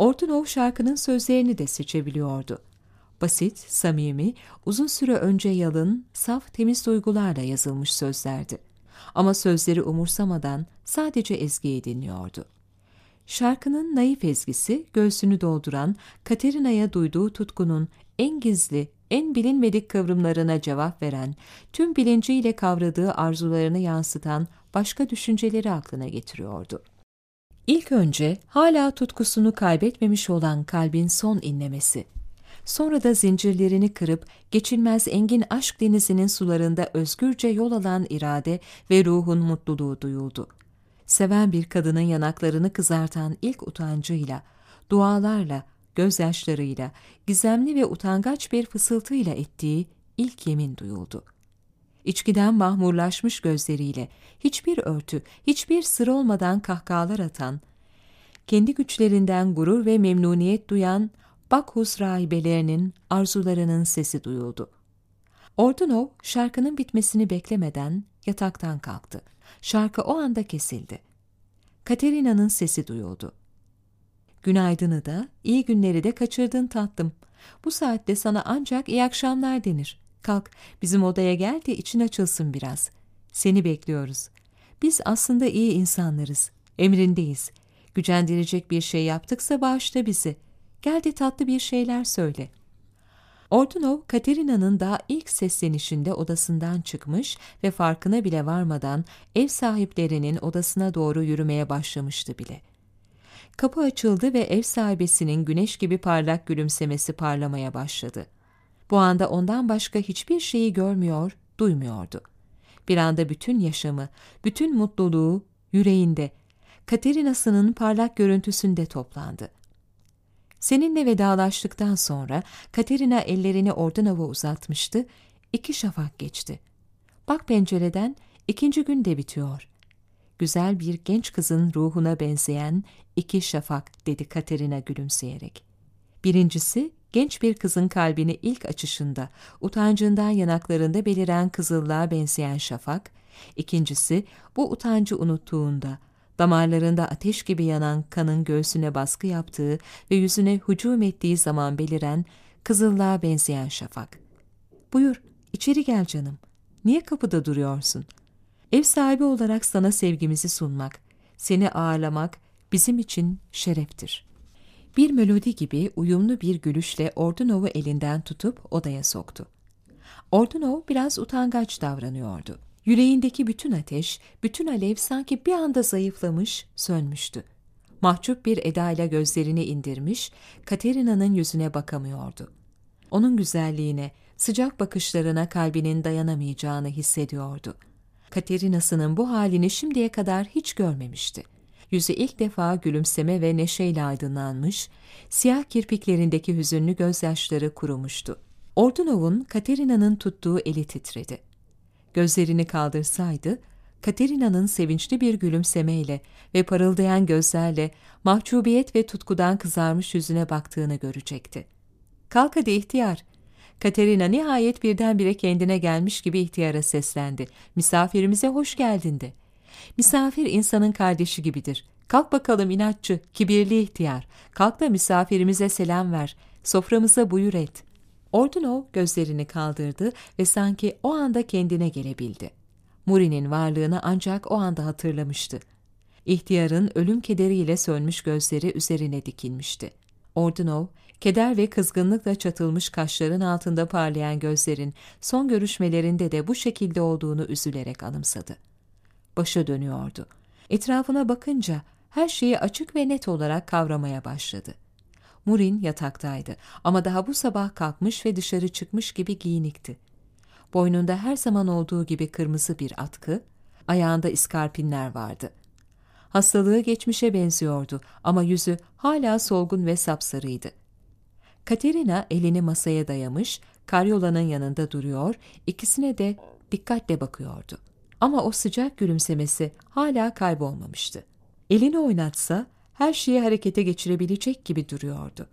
Ortunov şarkının sözlerini de seçebiliyordu. Basit, samimi, uzun süre önce yalın, saf, temiz duygularla yazılmış sözlerdi. Ama sözleri umursamadan sadece ezgiyi dinliyordu. Şarkının naif ezgisi göğsünü dolduran, Katerina'ya duyduğu tutkunun en gizli, en bilinmedik kıvrımlarına cevap veren, tüm bilinciyle kavradığı arzularını yansıtan başka düşünceleri aklına getiriyordu. İlk önce hala tutkusunu kaybetmemiş olan kalbin son inlemesi. Sonra da zincirlerini kırıp geçilmez engin aşk denizinin sularında özgürce yol alan irade ve ruhun mutluluğu duyuldu. Seven bir kadının yanaklarını kızartan ilk utancıyla, dualarla, gözyaşlarıyla, gizemli ve utangaç bir fısıltıyla ettiği ilk yemin duyuldu. İçkiden mahmurlaşmış gözleriyle, hiçbir örtü, hiçbir sır olmadan kahkahalar atan, kendi güçlerinden gurur ve memnuniyet duyan Bakhus rahibelerinin arzularının sesi duyuldu. Ordunov şarkının bitmesini beklemeden yataktan kalktı. Şarkı o anda kesildi. Katerina'nın sesi duyuldu. Günaydını da, iyi günleri de kaçırdın tatlım. Bu saatte sana ancak iyi akşamlar denir. Kalk, bizim odaya gel de için açılsın biraz. Seni bekliyoruz. Biz aslında iyi insanlarız. Emrindeyiz. Gücendirecek bir şey yaptıksa bağışla bizi. Gel de tatlı bir şeyler söyle. Ordunov, Katerina'nın daha ilk seslenişinde odasından çıkmış ve farkına bile varmadan ev sahiplerinin odasına doğru yürümeye başlamıştı bile. Kapı açıldı ve ev sahibesinin güneş gibi parlak gülümsemesi parlamaya başladı. Bu anda ondan başka hiçbir şeyi görmüyor, duymuyordu. Bir anda bütün yaşamı, bütün mutluluğu yüreğinde, Katerina'sının parlak görüntüsünde toplandı. Seninle vedalaştıktan sonra Katerina ellerini Ordunov'a uzatmıştı, iki şafak geçti. Bak pencereden ikinci gün de bitiyor. Güzel bir genç kızın ruhuna benzeyen iki şafak dedi Katerina gülümseyerek. Birincisi genç bir kızın kalbini ilk açışında, utancından yanaklarında beliren kızıllığa benzeyen şafak, ikincisi bu utancı unuttuğunda, damarlarında ateş gibi yanan kanın göğsüne baskı yaptığı ve yüzüne hücum ettiği zaman beliren kızıllığa benzeyen şafak. Buyur, içeri gel canım. Niye kapıda duruyorsun? Ev sahibi olarak sana sevgimizi sunmak, seni ağırlamak bizim için şereftir. Bir melodi gibi uyumlu bir gülüşle Ordunov'u elinden tutup odaya soktu. Ordunov biraz utangaç davranıyordu. Yüreğindeki bütün ateş, bütün alev sanki bir anda zayıflamış, sönmüştü. Mahcup bir edayla gözlerini indirmiş, Katerina'nın yüzüne bakamıyordu. Onun güzelliğine, sıcak bakışlarına kalbinin dayanamayacağını hissediyordu. Katerina'sının bu halini şimdiye kadar hiç görmemişti. Yüzü ilk defa gülümseme ve neşeyle aydınlanmış, siyah kirpiklerindeki hüzünlü gözyaşları kurumuştu. Ordunov'un Katerina'nın tuttuğu eli titredi gözlerini kaldırsaydı, Katerina'nın sevinçli bir gülümsemeyle ve parıldayan gözlerle mahcubiyet ve tutkudan kızarmış yüzüne baktığını görecekti. Kalk hadi ihtiyar. Katerina nihayet birdenbire kendine gelmiş gibi ihtiyara seslendi. Misafirimize hoş geldin de. Misafir insanın kardeşi gibidir. Kalk bakalım inatçı, kibirli ihtiyar. Kalk da misafirimize selam ver. Soframıza buyur et.'' Ordunov gözlerini kaldırdı ve sanki o anda kendine gelebildi. Muri'nin varlığını ancak o anda hatırlamıştı. İhtiyarın ölüm kederiyle sönmüş gözleri üzerine dikilmişti. Ordunov, keder ve kızgınlıkla çatılmış kaşların altında parlayan gözlerin son görüşmelerinde de bu şekilde olduğunu üzülerek anımsadı. Başa dönüyordu. Etrafına bakınca her şeyi açık ve net olarak kavramaya başladı. Murin yataktaydı ama daha bu sabah kalkmış ve dışarı çıkmış gibi giyinikti. Boynunda her zaman olduğu gibi kırmızı bir atkı, ayağında iskarpinler vardı. Hastalığı geçmişe benziyordu ama yüzü hala solgun ve sapsarıydı. Katerina elini masaya dayamış, karyolanın yanında duruyor, ikisine de dikkatle bakıyordu. Ama o sıcak gülümsemesi hala kaybolmamıştı. Elini oynatsa her şeyi harekete geçirebilecek gibi duruyordu.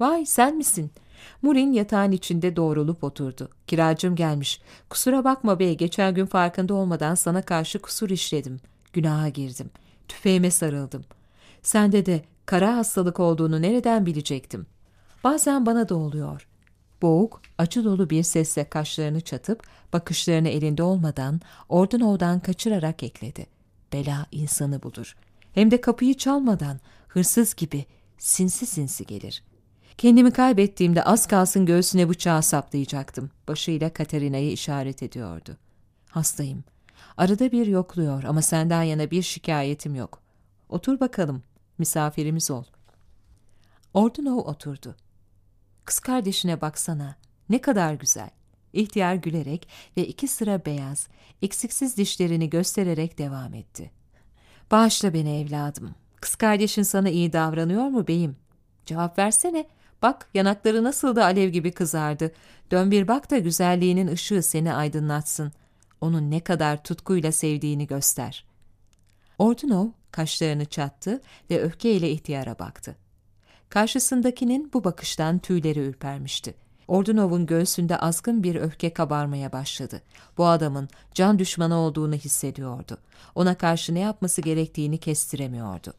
Vay sen misin? Murin yatağın içinde doğrulup oturdu. Kiracım gelmiş. Kusura bakma bey, geçen gün farkında olmadan sana karşı kusur işledim. Günaha girdim. Tüfeğime sarıldım. Sende de Kara hastalık olduğunu nereden bilecektim? Bazen bana da oluyor. Boğuk, acı dolu bir sesle kaşlarını çatıp, bakışlarını elinde olmadan Ordunov'dan kaçırarak ekledi. Bela insanı bulur. Hem de kapıyı çalmadan, hırsız gibi, sinsi sinsi gelir. Kendimi kaybettiğimde az kalsın göğsüne bıçağı saplayacaktım. Başıyla Katerina'yı işaret ediyordu. Hastayım. Arada bir yokluyor ama senden yana bir şikayetim yok. Otur bakalım, misafirimiz ol. Ordunov oturdu. Kız kardeşine baksana, ne kadar güzel. İhtiyar gülerek ve iki sıra beyaz, eksiksiz dişlerini göstererek devam etti. Bağışla beni evladım. Kız kardeşin sana iyi davranıyor mu beyim? Cevap versene. Bak yanakları nasıl da alev gibi kızardı. Dön bir bak da güzelliğinin ışığı seni aydınlatsın. Onun ne kadar tutkuyla sevdiğini göster. Ordunov kaşlarını çattı ve öfkeyle ihtiyara baktı. Karşısındakinin bu bakıştan tüyleri ürpermişti. Ordunov'un göğsünde azgın bir öfke kabarmaya başladı. Bu adamın can düşmanı olduğunu hissediyordu. Ona karşı ne yapması gerektiğini kestiremiyordu.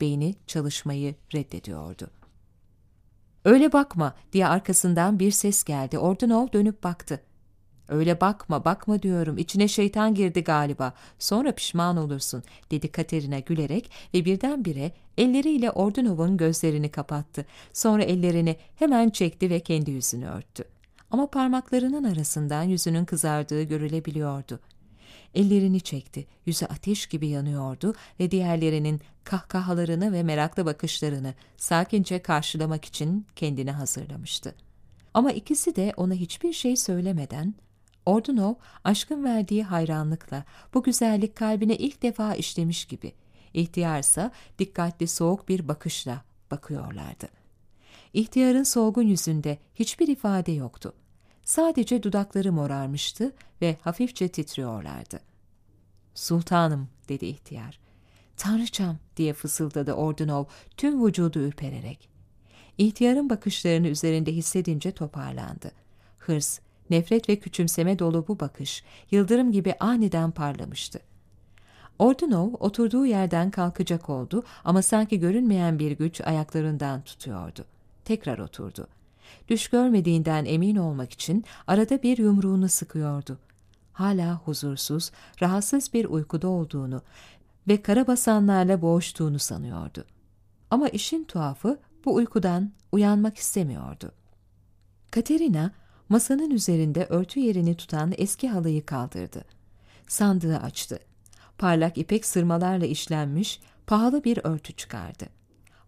Beyni çalışmayı reddediyordu. Öyle bakma diye arkasından bir ses geldi. Ordunov dönüp baktı. Öyle bakma, bakma diyorum. İçine şeytan girdi galiba. Sonra pişman olursun, dedi Katerina gülerek ve birdenbire elleriyle Ordunov'un gözlerini kapattı. Sonra ellerini hemen çekti ve kendi yüzünü örttü. Ama parmaklarının arasından yüzünün kızardığı görülebiliyordu. Ellerini çekti, yüzü ateş gibi yanıyordu ve diğerlerinin kahkahalarını ve meraklı bakışlarını sakince karşılamak için kendini hazırlamıştı. Ama ikisi de ona hiçbir şey söylemeden Ordunov aşkın verdiği hayranlıkla bu güzellik kalbine ilk defa işlemiş gibi. İhtiyarsa dikkatli soğuk bir bakışla bakıyorlardı. İhtiyarın solgun yüzünde hiçbir ifade yoktu. Sadece dudakları morarmıştı ve hafifçe titriyorlardı. Sultanım dedi ihtiyar. Tanrıçam diye fısıldadı Ordunov tüm vücudu ürpererek. İhtiyarın bakışlarını üzerinde hissedince toparlandı. Hırs, nefret ve küçümseme dolu bu bakış, yıldırım gibi aniden parlamıştı. Ordunov oturduğu yerden kalkacak oldu ama sanki görünmeyen bir güç ayaklarından tutuyordu. Tekrar oturdu. Düş görmediğinden emin olmak için arada bir yumruğunu sıkıyordu. Hala huzursuz, rahatsız bir uykuda olduğunu ve karabasanlarla boğuştuğunu sanıyordu. Ama işin tuhafı bu uykudan uyanmak istemiyordu. Katerina masanın üzerinde örtü yerini tutan eski halıyı kaldırdı. Sandığı açtı. Parlak ipek sırmalarla işlenmiş pahalı bir örtü çıkardı.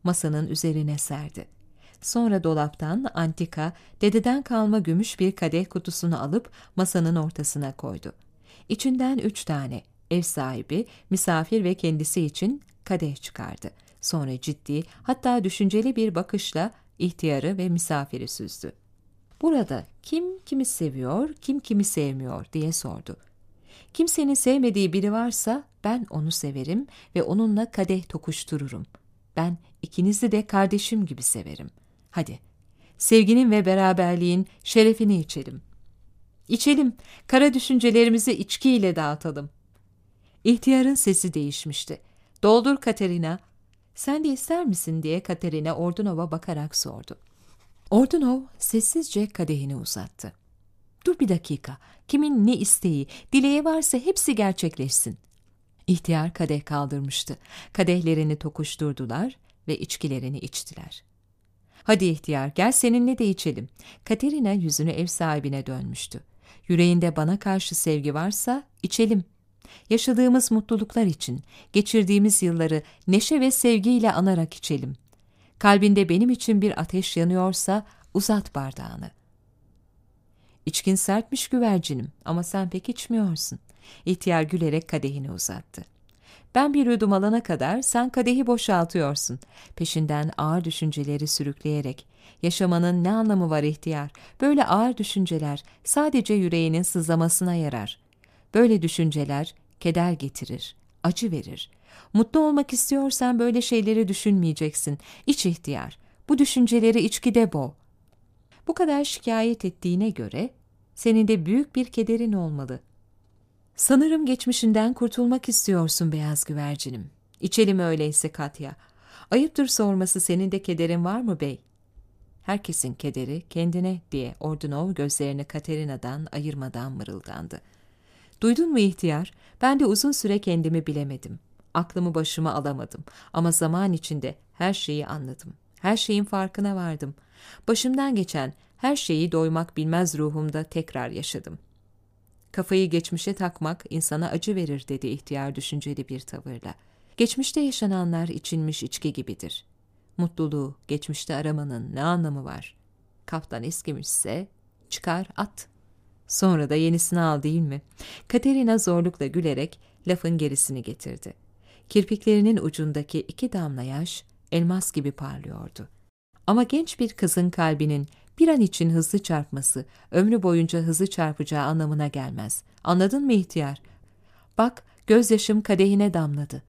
Masanın üzerine serdi. Sonra dolaptan antika, dededen kalma gümüş bir kadeh kutusunu alıp masanın ortasına koydu. İçinden üç tane, ev sahibi, misafir ve kendisi için kadeh çıkardı. Sonra ciddi, hatta düşünceli bir bakışla ihtiyarı ve misafiri süzdü. Burada kim kimi seviyor, kim kimi sevmiyor diye sordu. Kimsenin sevmediği biri varsa ben onu severim ve onunla kadeh tokuştururum. Ben ikinizi de kardeşim gibi severim. Hadi, sevginin ve beraberliğin şerefini içelim. İçelim, kara düşüncelerimizi içkiyle dağıtalım. İhtiyarın sesi değişmişti. Doldur Katerina. Sen de ister misin diye Katerina Ordunov'a bakarak sordu. Ordunov sessizce kadehini uzattı. Dur bir dakika, kimin ne isteği, dileği varsa hepsi gerçekleşsin. İhtiyar kadeh kaldırmıştı. Kadehlerini tokuşturdular ve içkilerini içtiler. Hadi ihtiyar gel seninle de içelim. Katerina yüzünü ev sahibine dönmüştü. Yüreğinde bana karşı sevgi varsa içelim. Yaşadığımız mutluluklar için, geçirdiğimiz yılları neşe ve sevgiyle anarak içelim. Kalbinde benim için bir ateş yanıyorsa uzat bardağını. İçkin sertmiş güvercinim ama sen pek içmiyorsun. İhtiyar gülerek kadehini uzattı. Ben bir yudum alana kadar sen kadehi boşaltıyorsun. Peşinden ağır düşünceleri sürükleyerek. Yaşamanın ne anlamı var ihtiyar? Böyle ağır düşünceler sadece yüreğinin sızlamasına yarar. Böyle düşünceler keder getirir, acı verir. Mutlu olmak istiyorsan böyle şeyleri düşünmeyeceksin. İç ihtiyar. Bu düşünceleri içkide boğ. Bu kadar şikayet ettiğine göre senin de büyük bir kederin olmalı. Sanırım geçmişinden kurtulmak istiyorsun beyaz güvercinim. İçelim öyleyse Katya. Ayıptır sorması senin de kederin var mı bey? Herkesin kederi kendine diye Ordunov gözlerini Katerina'dan ayırmadan mırıldandı. Duydun mu ihtiyar? Ben de uzun süre kendimi bilemedim. Aklımı başıma alamadım. Ama zaman içinde her şeyi anladım. Her şeyin farkına vardım. Başımdan geçen her şeyi doymak bilmez ruhumda tekrar yaşadım. Kafayı geçmişe takmak insana acı verir dedi ihtiyar düşünceli bir tavırla. Geçmişte yaşananlar içilmiş içki gibidir. Mutluluğu geçmişte aramanın ne anlamı var? Kaftan eskimişse çıkar at. Sonra da yenisini al değil mi? Katerina zorlukla gülerek lafın gerisini getirdi. Kirpiklerinin ucundaki iki damla yaş elmas gibi parlıyordu. Ama genç bir kızın kalbinin bir an için hızlı çarpması, ömrü boyunca hızlı çarpacağı anlamına gelmez. Anladın mı ihtiyar? Bak, gözyaşım kadehine damladı.